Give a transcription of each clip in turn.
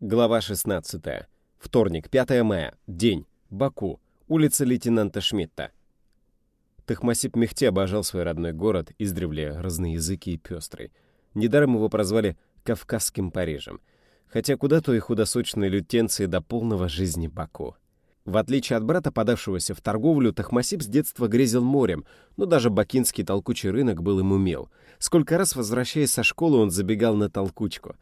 Глава 16. Вторник, 5 мая. День. Баку. Улица лейтенанта Шмидта. Тахмасип Мехте обожал свой родной город, издревле разноязыкий и пестрый. Недаром его прозвали «Кавказским Парижем», хотя куда то и худосочные лютенцы до полного жизни Баку. В отличие от брата, подавшегося в торговлю, Тахмасип с детства грезил морем, но даже бакинский толкучий рынок был ему мил. Сколько раз, возвращаясь со школы, он забегал на толкучку.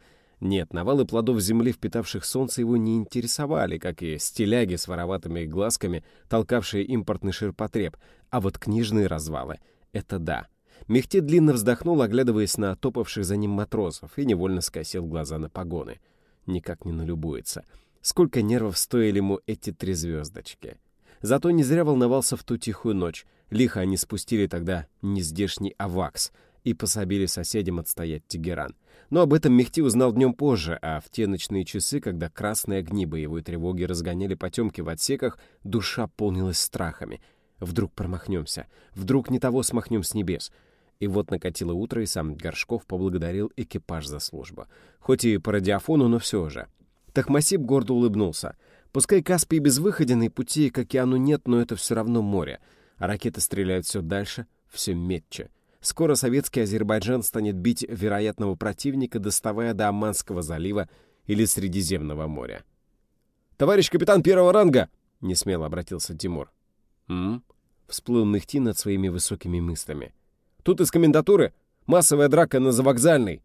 Нет, навалы плодов земли, впитавших солнце, его не интересовали, как и стиляги с вороватыми глазками, толкавшие импортный ширпотреб, а вот книжные развалы — это да. Мехте длинно вздохнул, оглядываясь на топавших за ним матросов, и невольно скосил глаза на погоны. Никак не налюбуется — Сколько нервов стоили ему эти три звездочки. Зато не зря волновался в ту тихую ночь. Лихо они спустили тогда нездешний авакс и пособили соседям отстоять Тегеран. Но об этом Мехти узнал днем позже, а в те ночные часы, когда красные огни боевой тревоги разгоняли потемки в отсеках, душа полнилась страхами. Вдруг промахнемся, вдруг не того смахнем с небес. И вот накатило утро, и сам Горшков поблагодарил экипаж за службу. Хоть и по радиофону, но все же. Тахмасип гордо улыбнулся. Пускай Каспий безвыходен и пути к океану нет, но это все равно море. А ракеты стреляют все дальше, все метче. Скоро советский Азербайджан станет бить вероятного противника, доставая до Оманского залива или Средиземного моря. «Товарищ капитан первого ранга!» — несмело обратился Тимур. «М?», всплыл Мехти над своими высокими мыслями. «Тут из комендатуры массовая драка на завокзальной!»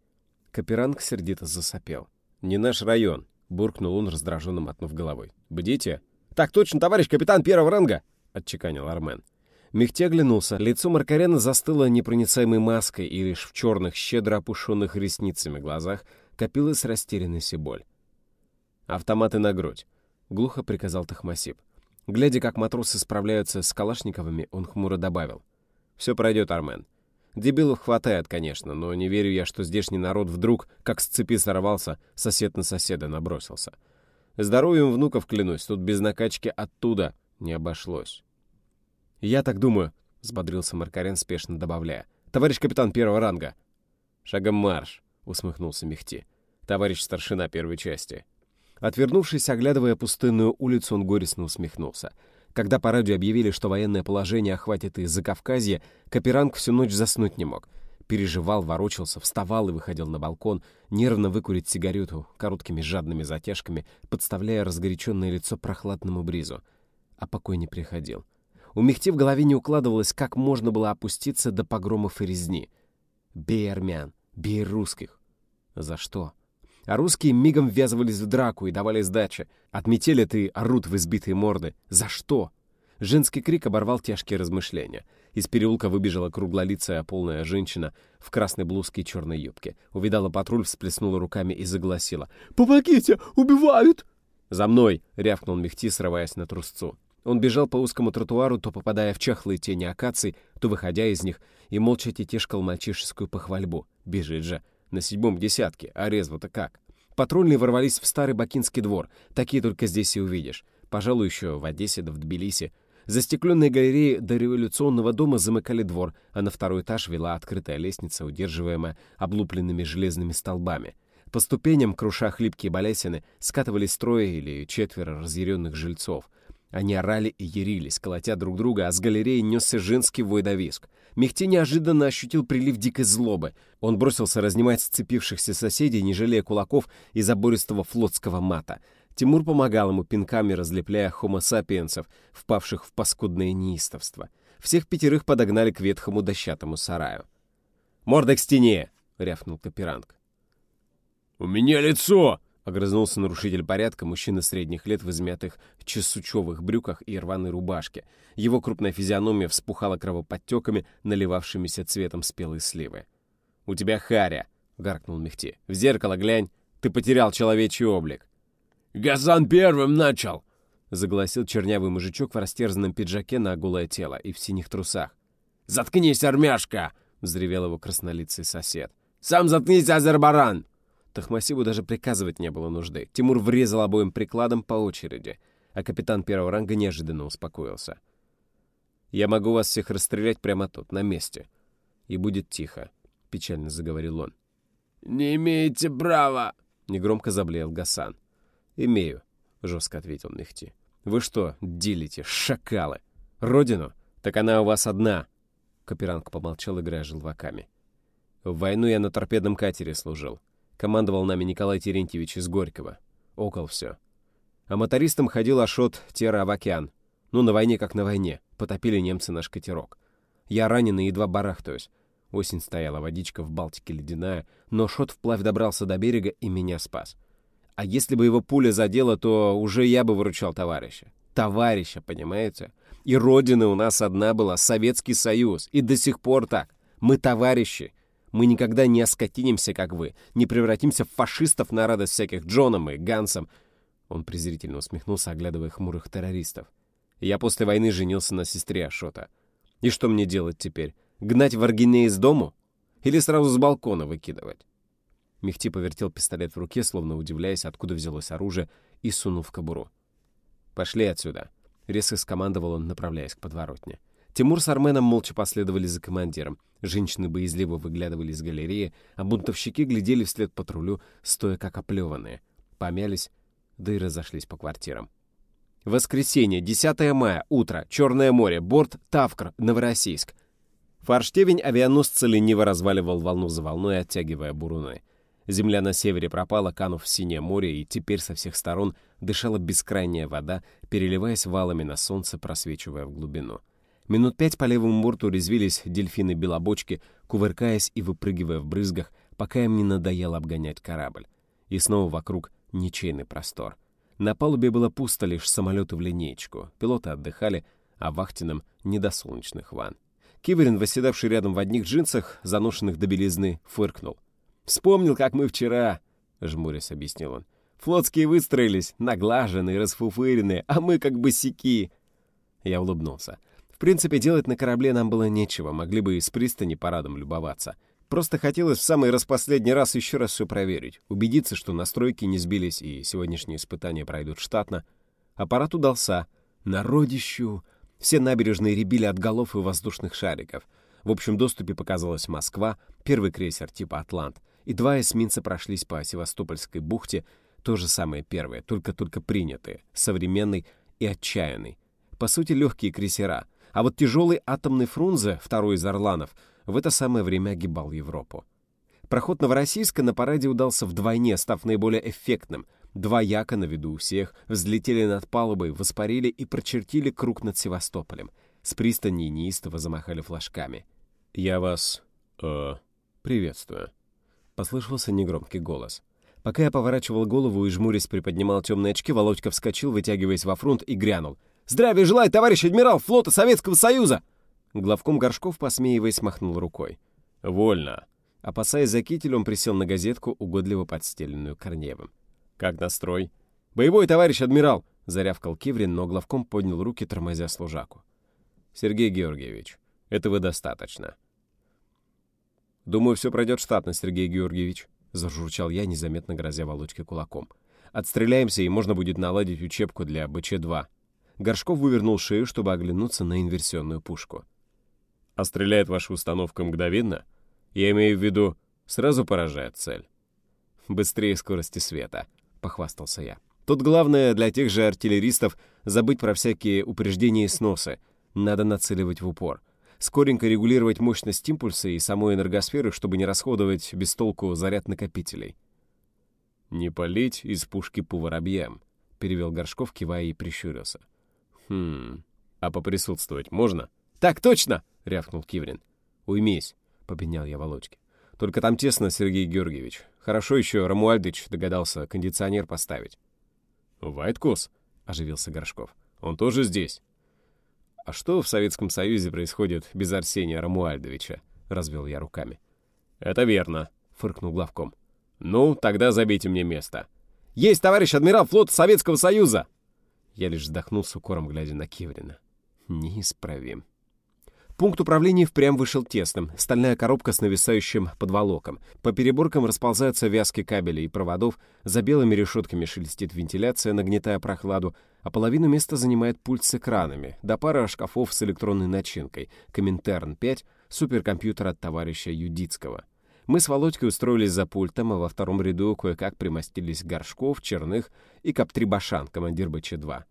Каперанг сердито засопел. «Не наш район. — буркнул он, раздраженно мотнув головой. «Бдите!» «Так точно, товарищ капитан первого ранга!» — отчеканил Армен. Мехте оглянулся. Лицо Маркарена застыло непроницаемой маской, и лишь в черных, щедро опушенных ресницами глазах копилась растерянность и боль. «Автоматы на грудь!» — глухо приказал Тахмасип. Глядя, как матросы справляются с калашниковыми, он хмуро добавил. «Все пройдет, Армен. Дебилов хватает, конечно, но не верю я, что здешний народ вдруг, как с цепи сорвался, сосед на соседа набросился. Здоровьем внуков клянусь, тут без накачки оттуда не обошлось. «Я так думаю», — взбодрился Маркарен, спешно добавляя. «Товарищ капитан первого ранга». «Шагом марш», — усмехнулся Мехти. «Товарищ старшина первой части». Отвернувшись, оглядывая пустынную улицу, он горестно усмехнулся. Когда по радио объявили, что военное положение охватит и Закавказье, Каперанг всю ночь заснуть не мог. Переживал, ворочался, вставал и выходил на балкон, нервно выкурить сигарету короткими жадными затяжками, подставляя разгоряченное лицо прохладному бризу. А покой не приходил. У Мехти в голове не укладывалось, как можно было опуститься до погромов и резни. Бей армян, бей русских. За что? А русские мигом ввязывались в драку и давали сдачи. Отметили ты орут в избитые морды. За что? Женский крик оборвал тяжкие размышления. Из переулка выбежала круглолицая полная женщина в красной блузке и черной юбке. Увидала патруль, всплеснула руками и загласила. «Помогите! Убивают!» «За мной!» — рявкнул Мехти, срываясь на трусцу. Он бежал по узкому тротуару, то попадая в чахлые тени акаций, то выходя из них, и молча тетешкал мальчишескую похвальбу. Бежит же на седьмом десятке, а резво-то как? Патрульные ворвались в старый бакинский двор, такие только здесь и увидишь. Пожалуй, еще в Одессе да в Тбилиси. Застекленные галереи до революционного дома замыкали двор, а на второй этаж вела открытая лестница, удерживаемая облупленными железными столбами. По ступеням, круша хлипкие балясины, скатывались трое или четверо разъяренных жильцов. Они орали и ярились, колотя друг друга, а с галереи несся женский войдовиск. Мехти неожиданно ощутил прилив дикой злобы. Он бросился разнимать сцепившихся соседей, не жалея кулаков и забористого флотского мата. Тимур помогал ему пинками, разлепляя хомо-сапиенсов, впавших в паскудное неистовство. Всех пятерых подогнали к ветхому дощатому сараю. «Морда к стене!» — рявкнул Каперанг. «У меня лицо!» Огрызнулся нарушитель порядка, мужчина средних лет в измятых чесучевых брюках и рваной рубашке. Его крупная физиономия вспухала кровоподтеками, наливавшимися цветом спелой сливы. «У тебя харя!» — гаркнул Мехти. «В зеркало глянь! Ты потерял человечий облик!» «Газан первым начал!» — загласил чернявый мужичок в растерзанном пиджаке на голое тело и в синих трусах. «Заткнись, армяшка!» — взревел его краснолицый сосед. «Сам заткнись, Азербаран!» Тахмасибу даже приказывать не было нужды. Тимур врезал обоим прикладом по очереди, а капитан первого ранга неожиданно успокоился. «Я могу вас всех расстрелять прямо тут, на месте. И будет тихо», — печально заговорил он. «Не имеете права!» — негромко заблеял Гасан. «Имею», — жестко ответил Мехти. «Вы что, делите, шакалы? Родину? Так она у вас одна!» Каперанг помолчал, играя желваками. «В войну я на торпедном катере служил. Командовал нами Николай Терентьевич из Горького. Окол все. А мотористом ходил Ашот Тера океан. Ну, на войне как на войне. Потопили немцы наш катерок. Я раненый, едва барахтаюсь. Осень стояла, водичка в Балтике ледяная, но Шот вплавь добрался до берега и меня спас. А если бы его пуля задела, то уже я бы выручал товарища. Товарища, понимаете? И родина у нас одна была — Советский Союз. И до сих пор так. Мы товарищи. Мы никогда не оскотинимся, как вы, не превратимся в фашистов на радость всяких Джоном и Гансом. Он презрительно усмехнулся, оглядывая хмурых террористов. Я после войны женился на сестре Ашота. И что мне делать теперь? Гнать в Аргине из дому? Или сразу с балкона выкидывать? Мехти повертел пистолет в руке, словно удивляясь, откуда взялось оружие, и сунул в кобуру. «Пошли отсюда», — резко скомандовал он, направляясь к подворотне. Тимур с Арменом молча последовали за командиром. Женщины боязливо выглядывали из галереи, а бунтовщики глядели вслед патрулю, стоя как оплеванные. Помялись, да и разошлись по квартирам. Воскресенье, 10 мая, утро, Черное море, борт Тавкр, Новороссийск. Форштевень авианосца лениво разваливал волну за волной, оттягивая буруны. Земля на севере пропала, канув в синее море, и теперь со всех сторон дышала бескрайняя вода, переливаясь валами на солнце, просвечивая в глубину. Минут пять по левому борту резвились дельфины-белобочки, кувыркаясь и выпрыгивая в брызгах, пока им не надоело обгонять корабль. И снова вокруг ничейный простор. На палубе было пусто лишь самолеты в линеечку. Пилоты отдыхали, а вахтенным не до солнечных ванн. Киверин, восседавший рядом в одних джинсах, заношенных до белизны, фыркнул. «Вспомнил, как мы вчера», — жмурясь объяснил он. «Флотские выстроились, наглаженные, расфуфыренные, а мы как босики». Я улыбнулся. В принципе, делать на корабле нам было нечего, могли бы и с пристани парадом любоваться. Просто хотелось в самый распоследний раз еще раз все проверить, убедиться, что настройки не сбились и сегодняшние испытания пройдут штатно. Аппарат удался. Народищу! Все набережные рябили от голов и воздушных шариков. В общем доступе показалась Москва, первый крейсер типа «Атлант», и два эсминца прошлись по Севастопольской бухте, то же самое первое, только-только принятые, современный и отчаянный. По сути, легкие крейсера. А вот тяжелый атомный Фрунзе, второй из «Орланов», в это самое время огибал Европу. Проход Новороссийска на параде удался вдвойне, став наиболее эффектным. Два яка на виду у всех взлетели над палубой, воспарили и прочертили круг над Севастополем. С пристани неистово замахали флажками. «Я вас... э... приветствую», — послышался негромкий голос. Пока я поворачивал голову и, жмурясь, приподнимал темные очки, Володька вскочил, вытягиваясь во фронт, и грянул. «Здравия желаю, товарищ адмирал флота Советского Союза!» Главком Горшков, посмеиваясь, махнул рукой. «Вольно!» Опасаясь за китель, он присел на газетку, угодливо подстеленную Корнеевым. «Как настрой?» «Боевой, товарищ адмирал!» — зарявкал Киврин, но главком поднял руки, тормозя служаку. «Сергей Георгиевич, этого достаточно». «Думаю, все пройдет штатно, Сергей Георгиевич», — зажурчал я, незаметно грозя Володьке кулаком. «Отстреляемся, и можно будет наладить учебку для БЧ-2». Горшков вывернул шею, чтобы оглянуться на инверсионную пушку. А стреляет ваша установка мгновенно? Я имею в виду, сразу поражает цель. Быстрее скорости света, похвастался я. Тут главное для тех же артиллеристов забыть про всякие упреждения и сносы. Надо нацеливать в упор. Скоренько регулировать мощность импульса и самой энергосферы, чтобы не расходовать без толку заряд накопителей. «Не полить из пушки по воробьям», — перевел Горшков, кивая и прищурился. «Хм... А поприсутствовать можно?» «Так точно!» — рявкнул Киврин. «Уймись», — попенял я Володьке. «Только там тесно, Сергей Георгиевич. Хорошо еще Рамуальдыч догадался кондиционер поставить». «Вайткус?» — оживился Горшков. «Он тоже здесь?» «А что в Советском Союзе происходит без Арсения Рамуальдовича?» — развел я руками. «Это верно», — фыркнул главком. «Ну, тогда забейте мне место». «Есть, товарищ адмирал флота Советского Союза!» Я лишь вздохнул с укором, глядя на Киврина. «Неисправим». Пункт управления впрямь вышел тесным. Стальная коробка с нависающим подволоком. По переборкам расползаются вязки кабелей и проводов, за белыми решетками шелестит вентиляция, нагнетая прохладу, а половину места занимает пульт с экранами, до пары шкафов с электронной начинкой, Коминтерн 5, суперкомпьютер от товарища Юдицкого. Мы с Володькой устроились за пультом, а во втором ряду кое-как примостились Горшков, Черных и Каптрибашан, командир БЧ-2.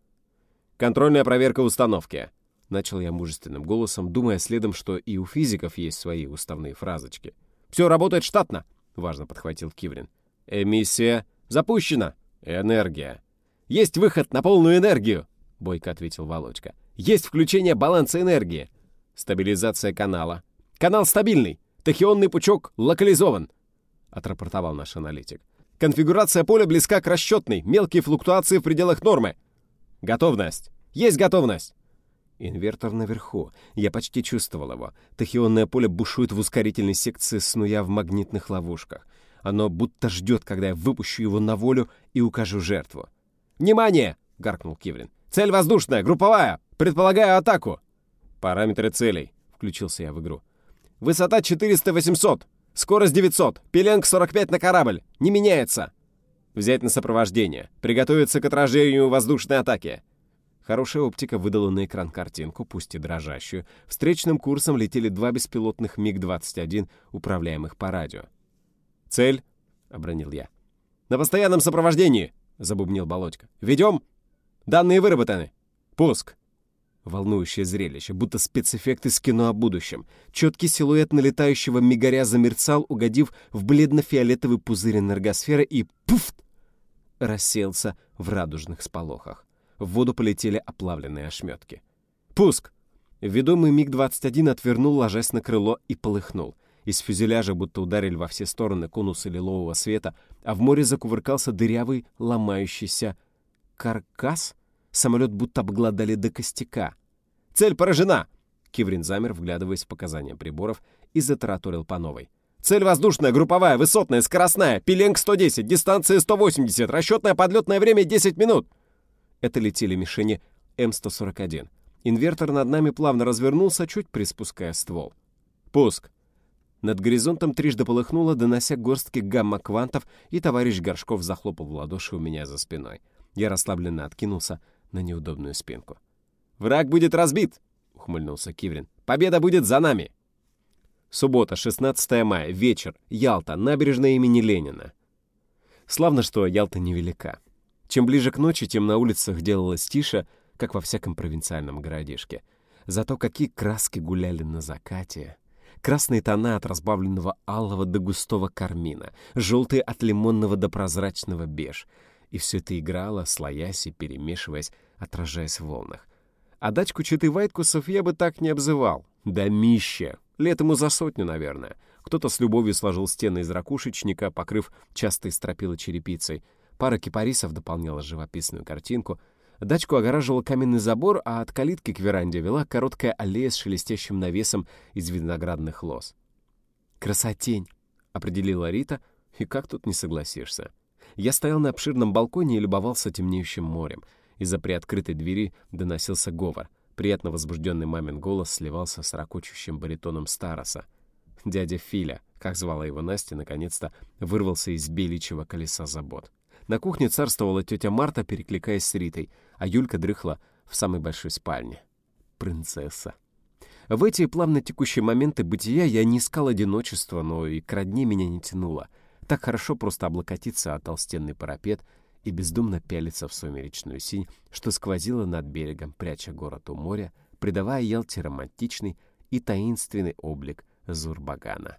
«Контрольная проверка установки», — начал я мужественным голосом, думая следом, что и у физиков есть свои уставные фразочки. «Все работает штатно», — важно подхватил Киврин. «Эмиссия запущена. Энергия. Есть выход на полную энергию», — бойко ответил Володька. «Есть включение баланса энергии. Стабилизация канала. Канал стабильный. Тахионный пучок локализован», — отрапортовал наш аналитик. «Конфигурация поля близка к расчетной. Мелкие флуктуации в пределах нормы. Готовность. Есть готовность». Инвертор наверху. Я почти чувствовал его. Тахионное поле бушует в ускорительной секции, снуя в магнитных ловушках. Оно будто ждет, когда я выпущу его на волю и укажу жертву. «Внимание!» — гаркнул Киврин. «Цель воздушная, групповая! Предполагаю атаку!» «Параметры целей», — включился я в игру. «Высота 400-800, скорость 900, пеленг 45 на корабль, не меняется!» «Взять на сопровождение, приготовиться к отражению воздушной атаки!» Хорошая оптика выдала на экран картинку, пусть и дрожащую. Встречным курсом летели два беспилотных МиГ-21, управляемых по радио. «Цель?» — обронил я. «На постоянном сопровождении!» — забубнил Болотька. «Ведем? Данные выработаны. Пуск!» Волнующее зрелище, будто спецэффект из кино о будущем. Четкий силуэт налетающего мигаря замерцал, угодив в бледно-фиолетовый пузырь энергосферы и пуф! рассеялся в радужных сполохах. В воду полетели оплавленные ошметки. «Пуск!» Ведомый МиГ-21 отвернул, ложась на крыло, и полыхнул. Из фюзеляжа будто ударили во все стороны конусы лилового света, а в море закувыркался дырявый, ломающийся каркас. Самолет будто обглодали до костяка. «Цель поражена!» Киврин замер, вглядываясь в показания приборов, и затараторил по новой. «Цель воздушная, групповая, высотная, скоростная, пеленг 110, дистанция 180, расчетное подлетное время 10 минут!» Это летели мишени М-141. Инвертор над нами плавно развернулся, чуть приспуская ствол. «Пуск!» Над горизонтом трижды полыхнуло, донося горстки гамма-квантов, и товарищ Горшков захлопал в ладоши у меня за спиной. Я расслабленно откинулся на неудобную спинку. «Враг будет разбит!» — ухмыльнулся Киврин. «Победа будет за нами!» Суббота, 16 мая, вечер, Ялта, набережная имени Ленина. Славно, что Ялта невелика. Чем ближе к ночи, тем на улицах делалось тише, как во всяком провинциальном городишке. Зато какие краски гуляли на закате. Красные тона от разбавленного алого до густого кармина, желтые от лимонного до прозрачного беж. И все это играло, слоясь и перемешиваясь, отражаясь в волнах. А дачку Читы Вайткусов я бы так не обзывал. Домище. Лет ему за сотню, наверное. Кто-то с любовью сложил стены из ракушечника, покрыв частой стропила черепицей. Пара кипарисов дополняла живописную картинку. Дачку огораживал каменный забор, а от калитки к веранде вела короткая аллея с шелестящим навесом из виноградных лоз. «Красотень!» — определила Рита, и как тут не согласишься. Я стоял на обширном балконе и любовался темнеющим морем. Из-за приоткрытой двери доносился говор. Приятно возбужденный мамин голос сливался с ракочущим баритоном Староса. Дядя Филя, как звала его Настя, наконец-то вырвался из беличьего колеса забот. На кухне царствовала тетя Марта, перекликаясь с Ритой, а Юлька дрыхла в самой большой спальне. Принцесса. В эти плавно текущие моменты бытия я не искал одиночества, но и к родне меня не тянуло. Так хорошо просто облокотиться о толстенный парапет и бездумно пялиться в сумеречную синь, что сквозило над берегом, пряча город у моря, придавая Ялте романтичный и таинственный облик Зурбагана.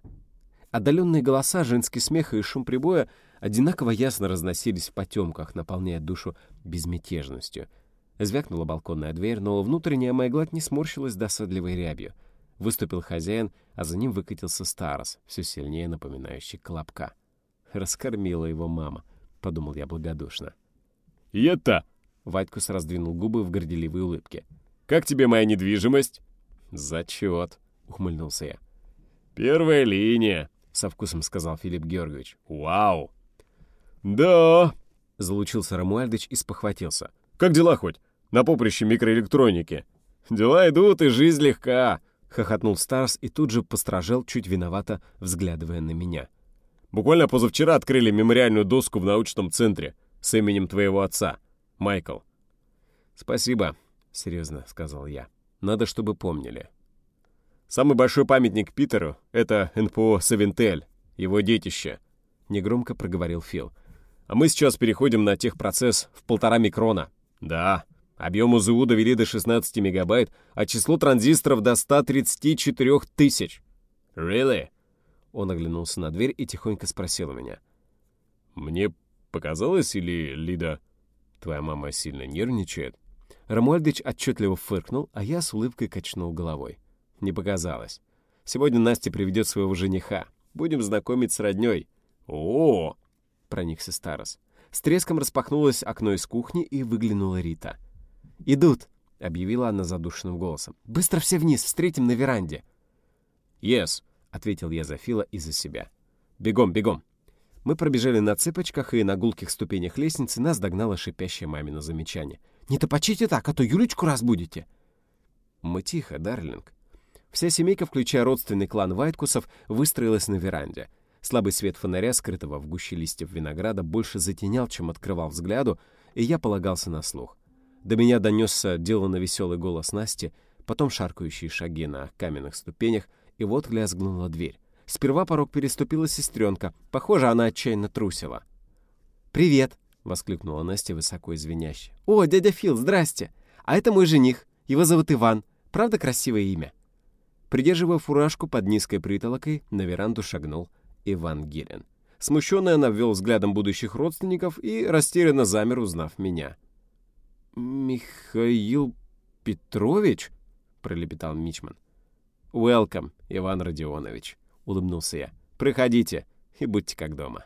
Отдаленные голоса, женский смех и шум прибоя одинаково ясно разносились в потемках, наполняя душу безмятежностью. Звякнула балконная дверь, но внутренняя моя гладь не сморщилась досадливой рябью. Выступил хозяин, а за ним выкатился Старос, все сильнее напоминающий Колобка. «Раскормила его мама», — подумал я благодушно. «И это...» — Вадькус раздвинул губы в горделивой улыбке. «Как тебе моя недвижимость?» «Зачет», — ухмыльнулся я. «Первая линия», — со вкусом сказал Филипп Георгиевич. «Вау!» «Да!» — залучился Рамуальдыч и спохватился. «Как дела хоть? На поприще микроэлектроники?» «Дела идут, и жизнь легка!» — хохотнул Старс и тут же постражел, чуть виновато, взглядывая на меня. «Буквально позавчера открыли мемориальную доску в научном центре с именем твоего отца, Майкл». «Спасибо», — серьезно сказал я. «Надо, чтобы помнили». Самый большой памятник Питеру — это НПО «Савентель». его детище», — негромко проговорил Фил. «А мы сейчас переходим на техпроцесс в полтора микрона. Да, объем УЗУ довели до 16 мегабайт, а число транзисторов до 134 тысяч». «Really?» Он оглянулся на дверь и тихонько спросил у меня. «Мне показалось или, Лида, твоя мама сильно нервничает?» Рамуальдыч отчетливо фыркнул, а я с улыбкой качнул головой. Не показалось. Сегодня Настя приведет своего жениха. Будем знакомить с роднёй. О, -о, -о проникся Старос. С треском распахнулось окно из кухни, и выглянула Рита. «Идут!» — объявила она задушенным голосом. «Быстро все вниз, встретим на веранде!» «Yes!» — ответил я за Фила и за себя. «Бегом, бегом!» Мы пробежали на цыпочках, и на гулких ступенях лестницы нас догнало шипящее мамино замечание. «Не топочите так, а то Юлечку разбудите!» Мы тихо, Дарлинг. Вся семейка, включая родственный клан Вайткусов, выстроилась на веранде. Слабый свет фонаря, скрытого в гуще листьев винограда, больше затенял, чем открывал взгляду, и я полагался на слух. До меня донесся деланно веселый голос Насти, потом шаркающие шаги на каменных ступенях, и вот лязгнула дверь. Сперва порог переступила сестренка. Похоже, она отчаянно трусила. «Привет!» — воскликнула Настя высоко извиняще. «О, дядя Фил, здрасте! А это мой жених. Его зовут Иван. Правда красивое имя?» Придерживая фуражку под низкой притолокой, на веранду шагнул Иван Гелен. Смущенно она ввел взглядом будущих родственников и растерянно замер, узнав меня. «Михаил Петрович?» — пролепетал Мичман. «Welcome, Иван Родионович», — улыбнулся я. «Проходите и будьте как дома».